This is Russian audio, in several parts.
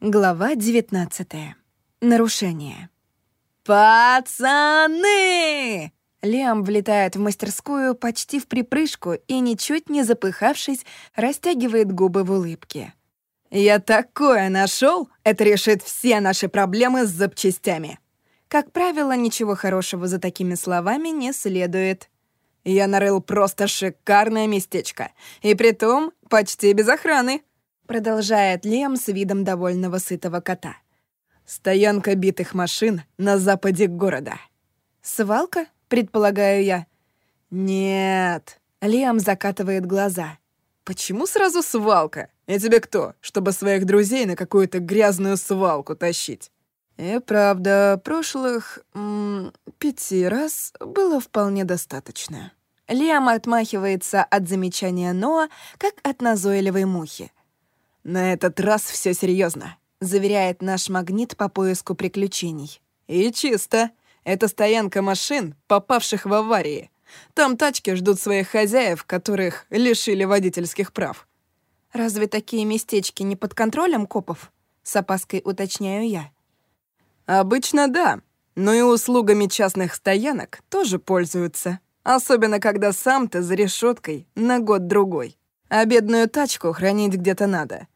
Глава 19. Нарушение. «Пацаны!» Лиам влетает в мастерскую почти в припрыжку и, ничуть не запыхавшись, растягивает губы в улыбке. «Я такое нашел! Это решит все наши проблемы с запчастями!» Как правило, ничего хорошего за такими словами не следует. «Я нарыл просто шикарное местечко, и притом почти без охраны!» Продолжает Лем с видом довольного сытого кота. «Стоянка битых машин на западе города». «Свалка?» — предполагаю я. «Нет». Лем закатывает глаза. «Почему сразу свалка? Я тебе кто, чтобы своих друзей на какую-то грязную свалку тащить?» И правда, прошлых м, пяти раз было вполне достаточно. Лиам отмахивается от замечания Ноа, как от назойливой мухи. «На этот раз все серьезно, заверяет наш магнит по поиску приключений. «И чисто. Это стоянка машин, попавших в аварии. Там тачки ждут своих хозяев, которых лишили водительских прав». «Разве такие местечки не под контролем копов?» — с опаской уточняю я. «Обычно да, но и услугами частных стоянок тоже пользуются. Особенно, когда сам ты за решеткой на год-другой. А бедную тачку хранить где-то надо.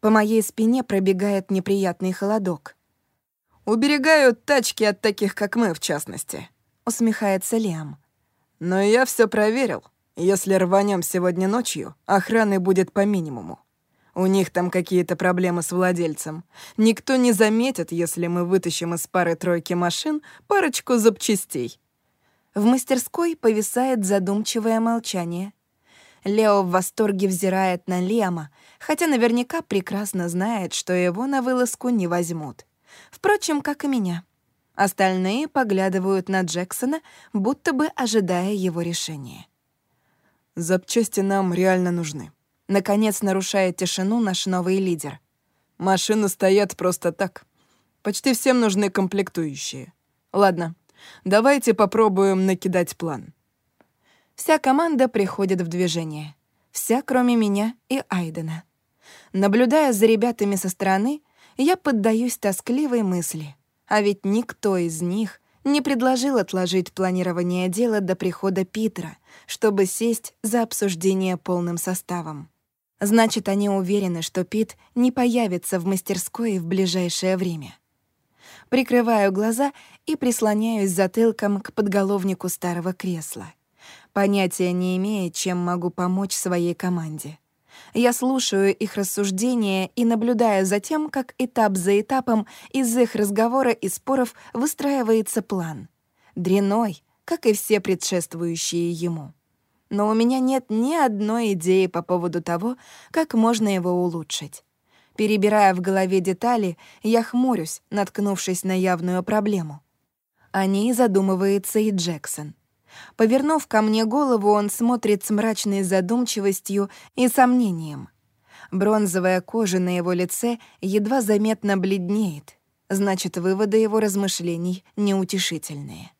По моей спине пробегает неприятный холодок. «Уберегают тачки от таких, как мы, в частности», — усмехается Лиам. «Но я все проверил. Если рванем сегодня ночью, охраны будет по минимуму. У них там какие-то проблемы с владельцем. Никто не заметит, если мы вытащим из пары-тройки машин парочку запчастей». В мастерской повисает задумчивое молчание — Лео в восторге взирает на Лема, хотя наверняка прекрасно знает, что его на вылазку не возьмут. Впрочем, как и меня. Остальные поглядывают на Джексона, будто бы ожидая его решения. «Запчасти нам реально нужны», — наконец нарушает тишину наш новый лидер. «Машины стоят просто так. Почти всем нужны комплектующие. Ладно, давайте попробуем накидать план». Вся команда приходит в движение. Вся, кроме меня и Айдена. Наблюдая за ребятами со стороны, я поддаюсь тоскливой мысли. А ведь никто из них не предложил отложить планирование дела до прихода Питера, чтобы сесть за обсуждение полным составом. Значит, они уверены, что Пит не появится в мастерской в ближайшее время. Прикрываю глаза и прислоняюсь затылком к подголовнику старого кресла понятия не имея, чем могу помочь своей команде. Я слушаю их рассуждения и наблюдаю за тем, как этап за этапом из их разговора и споров выстраивается план. Дряной, как и все предшествующие ему. Но у меня нет ни одной идеи по поводу того, как можно его улучшить. Перебирая в голове детали, я хмурюсь, наткнувшись на явную проблему. О ней задумывается и Джексон. Повернув ко мне голову, он смотрит с мрачной задумчивостью и сомнением. Бронзовая кожа на его лице едва заметно бледнеет. Значит, выводы его размышлений неутешительные.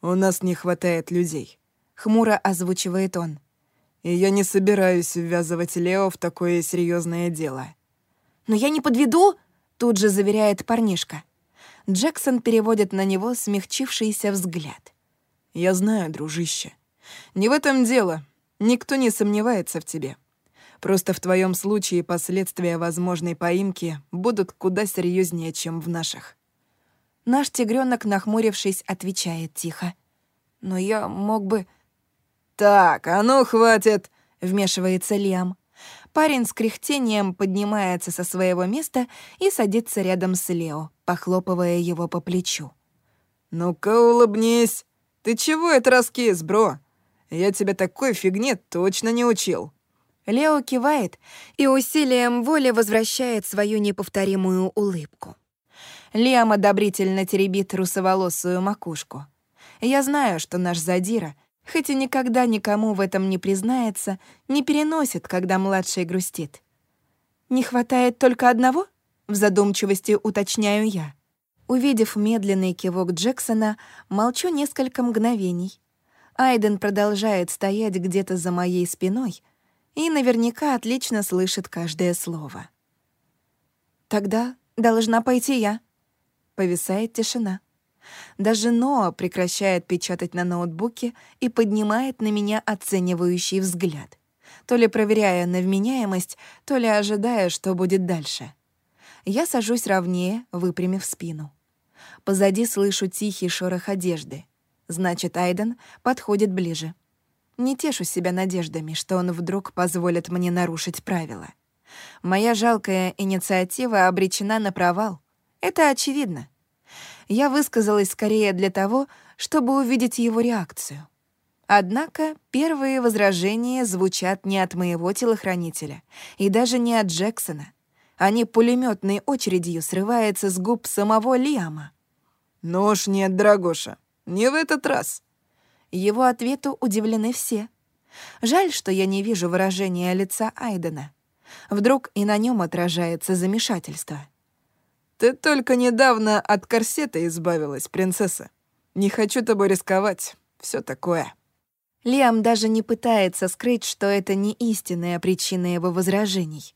«У нас не хватает людей», — хмуро озвучивает он. «И я не собираюсь ввязывать Лео в такое серьезное дело». «Но я не подведу», — тут же заверяет парнишка. Джексон переводит на него смягчившийся взгляд. Я знаю, дружище. Не в этом дело. Никто не сомневается в тебе. Просто в твоем случае последствия возможной поимки будут куда серьезнее, чем в наших. Наш тигренок, нахмурившись, отвечает тихо. Но я мог бы... Так, а ну хватит! Вмешивается Лиам. Парень с кряхтением поднимается со своего места и садится рядом с Лео, похлопывая его по плечу. «Ну-ка улыбнись!» «Ты чего это раскис, бро? Я тебя такой фигне точно не учил». Лео кивает и усилием воли возвращает свою неповторимую улыбку. Лиам одобрительно теребит русоволосую макушку. Я знаю, что наш задира, хоть и никогда никому в этом не признается, не переносит, когда младший грустит. «Не хватает только одного?» — в задумчивости уточняю я. Увидев медленный кивок Джексона, молчу несколько мгновений. Айден продолжает стоять где-то за моей спиной и наверняка отлично слышит каждое слово. Тогда должна пойти я. Повисает тишина. Даже Ноа прекращает печатать на ноутбуке и поднимает на меня оценивающий взгляд. То ли проверяя на вменяемость, то ли ожидая, что будет дальше. Я сажусь ровнее, выпрямив спину. Позади слышу тихий шорох одежды. Значит, Айден подходит ближе. Не тешу себя надеждами, что он вдруг позволит мне нарушить правила. Моя жалкая инициатива обречена на провал. Это очевидно. Я высказалась скорее для того, чтобы увидеть его реакцию. Однако первые возражения звучат не от моего телохранителя и даже не от Джексона. Они пулеметной очередью срываются с губ самого Лиама. «Ну уж нет, дорогоша, не в этот раз». Его ответу удивлены все. Жаль, что я не вижу выражения лица Айдена. Вдруг и на нем отражается замешательство. «Ты только недавно от корсета избавилась, принцесса. Не хочу тобой рисковать. Все такое». Лиам даже не пытается скрыть, что это не истинная причина его возражений.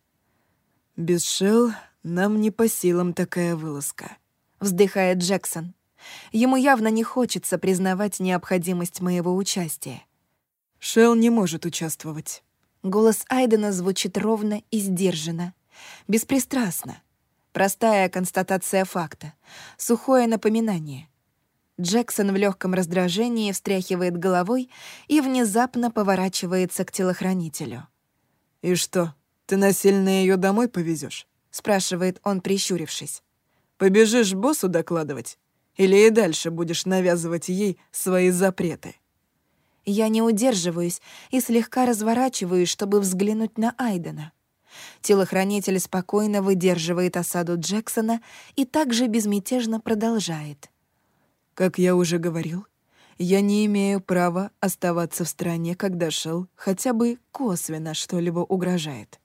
«Без Шелл нам не по силам такая вылазка», — вздыхает Джексон. Ему явно не хочется признавать необходимость моего участия. Шелл не может участвовать. Голос Айдена звучит ровно и сдержанно, беспристрастно. Простая констатация факта, сухое напоминание. Джексон в легком раздражении встряхивает головой и внезапно поворачивается к телохранителю. «И что, ты насильно ее домой повезешь? спрашивает он, прищурившись. «Побежишь боссу докладывать? Или и дальше будешь навязывать ей свои запреты?» Я не удерживаюсь и слегка разворачиваюсь, чтобы взглянуть на Айдена. Телохранитель спокойно выдерживает осаду Джексона и также безмятежно продолжает. «Как я уже говорил, я не имею права оставаться в стране, когда Шел хотя бы косвенно что-либо угрожает.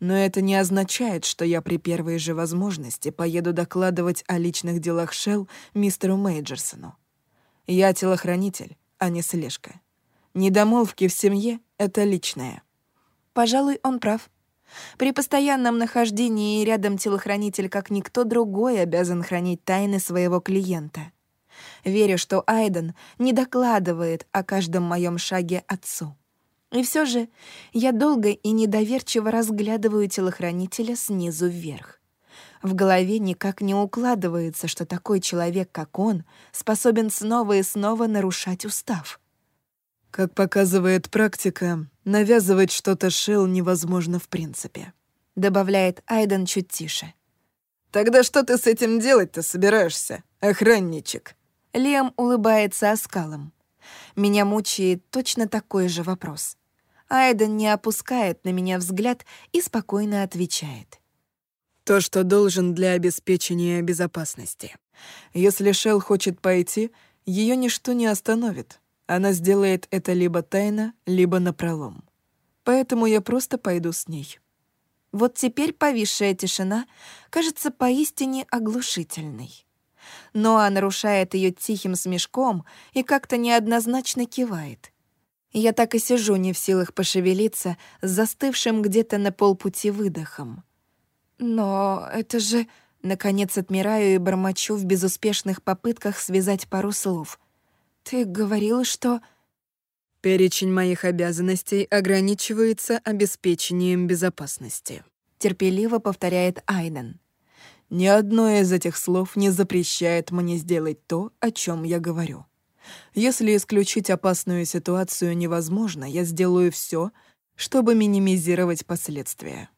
Но это не означает, что я при первой же возможности поеду докладывать о личных делах Шел мистеру Мейджерсону. Я телохранитель, а не слежка. Недомолвки в семье — это личное». Пожалуй, он прав. При постоянном нахождении рядом телохранитель, как никто другой, обязан хранить тайны своего клиента. Верю, что Айден не докладывает о каждом моем шаге отцу. И все же я долго и недоверчиво разглядываю телохранителя снизу вверх. В голове никак не укладывается, что такой человек, как он, способен снова и снова нарушать устав. Как показывает практика, навязывать что-то Шел невозможно в принципе. Добавляет Айден чуть тише. «Тогда что ты с этим делать-то собираешься, охранничек?» Лем улыбается оскалом. Меня мучает точно такой же вопрос. Айден не опускает на меня взгляд и спокойно отвечает. «То, что должен для обеспечения безопасности. Если Шел хочет пойти, ее ничто не остановит. Она сделает это либо тайно, либо напролом. Поэтому я просто пойду с ней. Вот теперь повисшая тишина кажется поистине оглушительной. Ноа нарушает ее тихим смешком и как-то неоднозначно кивает. Я так и сижу не в силах пошевелиться с застывшим где-то на полпути выдохом. Но это же... Наконец отмираю и бормочу в безуспешных попытках связать пару слов. «Ты говорил, что...» «Перечень моих обязанностей ограничивается обеспечением безопасности», — терпеливо повторяет Айден. «Ни одно из этих слов не запрещает мне сделать то, о чем я говорю. Если исключить опасную ситуацию невозможно, я сделаю все, чтобы минимизировать последствия».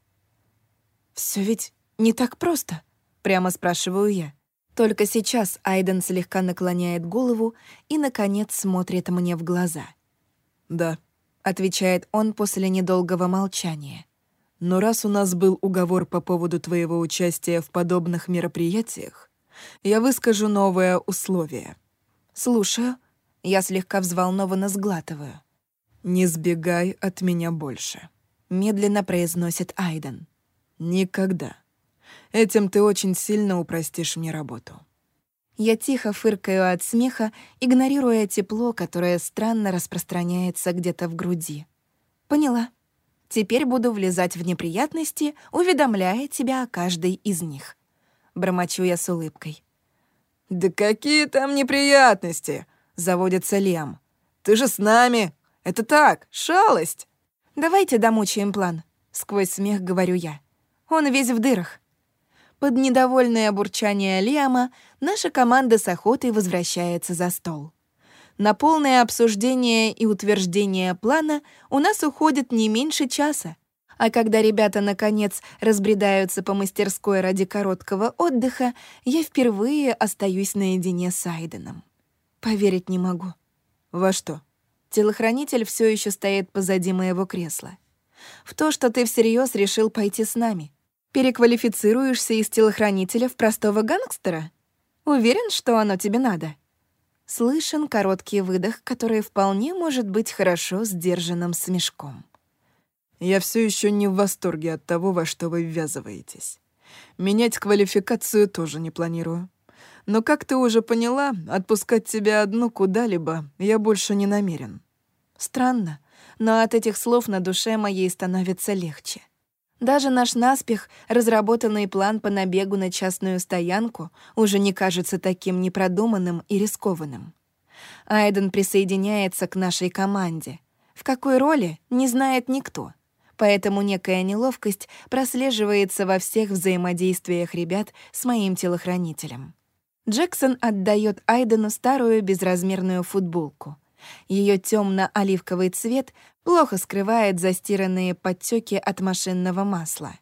Все ведь не так просто», — прямо спрашиваю я. Только сейчас Айден слегка наклоняет голову и, наконец, смотрит мне в глаза. «Да», — отвечает он после недолгого молчания. «Но раз у нас был уговор по поводу твоего участия в подобных мероприятиях, я выскажу новое условие». «Слушаю». Я слегка взволнованно сглатываю. «Не сбегай от меня больше», — медленно произносит Айден. «Никогда». Этим ты очень сильно упростишь мне работу». Я тихо фыркаю от смеха, игнорируя тепло, которое странно распространяется где-то в груди. «Поняла». Теперь буду влезать в неприятности, уведомляя тебя о каждой из них. Бормочу я с улыбкой. «Да какие там неприятности?» — заводится Лиам. «Ты же с нами. Это так, шалость». «Давайте домучаем план», — сквозь смех говорю я. «Он весь в дырах». Под недовольное бурчание Лиама наша команда с охотой возвращается за стол. На полное обсуждение и утверждение плана у нас уходит не меньше часа. А когда ребята, наконец, разбредаются по мастерской ради короткого отдыха, я впервые остаюсь наедине с Айденом. Поверить не могу. Во что? Телохранитель все еще стоит позади моего кресла. В то, что ты всерьез решил пойти с нами. Переквалифицируешься из телохранителя в простого гангстера? Уверен, что оно тебе надо? Слышен короткий выдох, который вполне может быть хорошо сдержанным смешком. «Я все еще не в восторге от того, во что вы ввязываетесь. Менять квалификацию тоже не планирую. Но, как ты уже поняла, отпускать тебя одну куда-либо я больше не намерен». Странно, но от этих слов на душе моей становится легче. Даже наш наспех разработанный план по набегу на частную стоянку уже не кажется таким непродуманным и рискованным. Айден присоединяется к нашей команде. В какой роли — не знает никто. Поэтому некая неловкость прослеживается во всех взаимодействиях ребят с моим телохранителем. Джексон отдает Айдену старую безразмерную футболку — ее темно-оливковый цвет плохо скрывает застиранные подтеки от машинного масла.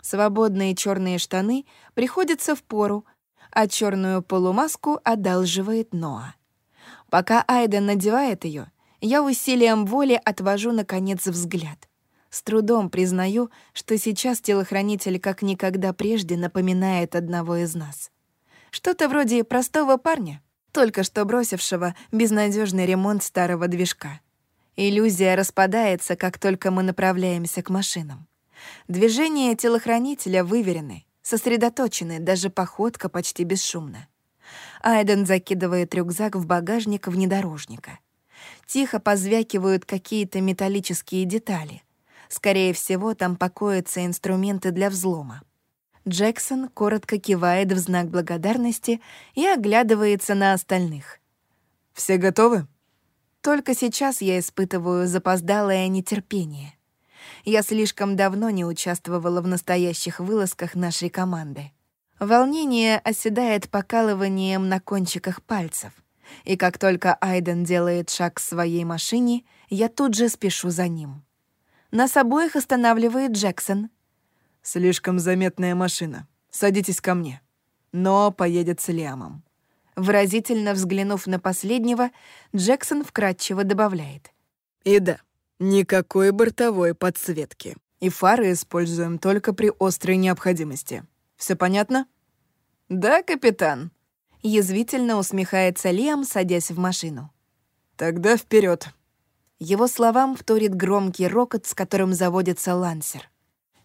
Свободные черные штаны приходятся в пору, а черную полумаску одалживает Ноа. Пока Айден надевает ее, я усилием воли отвожу, наконец, взгляд. С трудом признаю, что сейчас телохранитель как никогда прежде напоминает одного из нас. Что-то вроде простого парня — только что бросившего безнадежный ремонт старого движка. Иллюзия распадается, как только мы направляемся к машинам. Движения телохранителя выверены, сосредоточены, даже походка почти бесшумна. Айден закидывает рюкзак в багажник внедорожника. Тихо позвякивают какие-то металлические детали. Скорее всего, там покоятся инструменты для взлома. Джексон коротко кивает в знак благодарности и оглядывается на остальных. «Все готовы?» Только сейчас я испытываю запоздалое нетерпение. Я слишком давно не участвовала в настоящих вылазках нашей команды. Волнение оседает покалыванием на кончиках пальцев. И как только Айден делает шаг к своей машине, я тут же спешу за ним. Нас обоих останавливает Джексон — «Слишком заметная машина. Садитесь ко мне». Но поедет с Лиамом. Выразительно взглянув на последнего, Джексон вкратчиво добавляет. «И да, никакой бортовой подсветки. И фары используем только при острой необходимости. Все понятно?» «Да, капитан», — язвительно усмехается Лиам, садясь в машину. «Тогда вперед. Его словам вторит громкий рокот, с которым заводится лансер.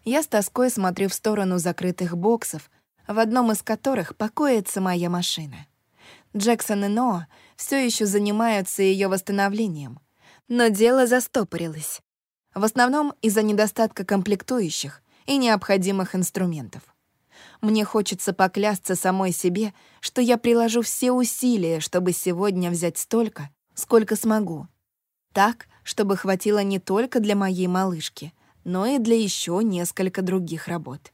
Я с тоской смотрю в сторону закрытых боксов, в одном из которых покоится моя машина. Джексон и Ноа все еще занимаются ее восстановлением, но дело застопорилось. В основном из-за недостатка комплектующих и необходимых инструментов. Мне хочется поклясться самой себе, что я приложу все усилия, чтобы сегодня взять столько, сколько смогу. Так, чтобы хватило не только для моей малышки, но и для еще несколько других работ.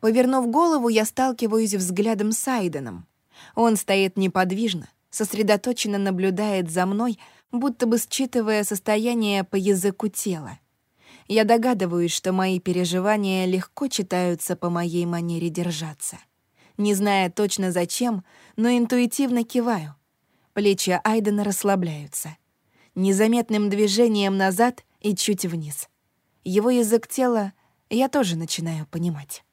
Повернув голову, я сталкиваюсь взглядом с Айденом. Он стоит неподвижно, сосредоточенно наблюдает за мной, будто бы считывая состояние по языку тела. Я догадываюсь, что мои переживания легко читаются по моей манере держаться. Не зная точно зачем, но интуитивно киваю. Плечи Айдена расслабляются. Незаметным движением назад и чуть вниз — его язык тела я тоже начинаю понимать.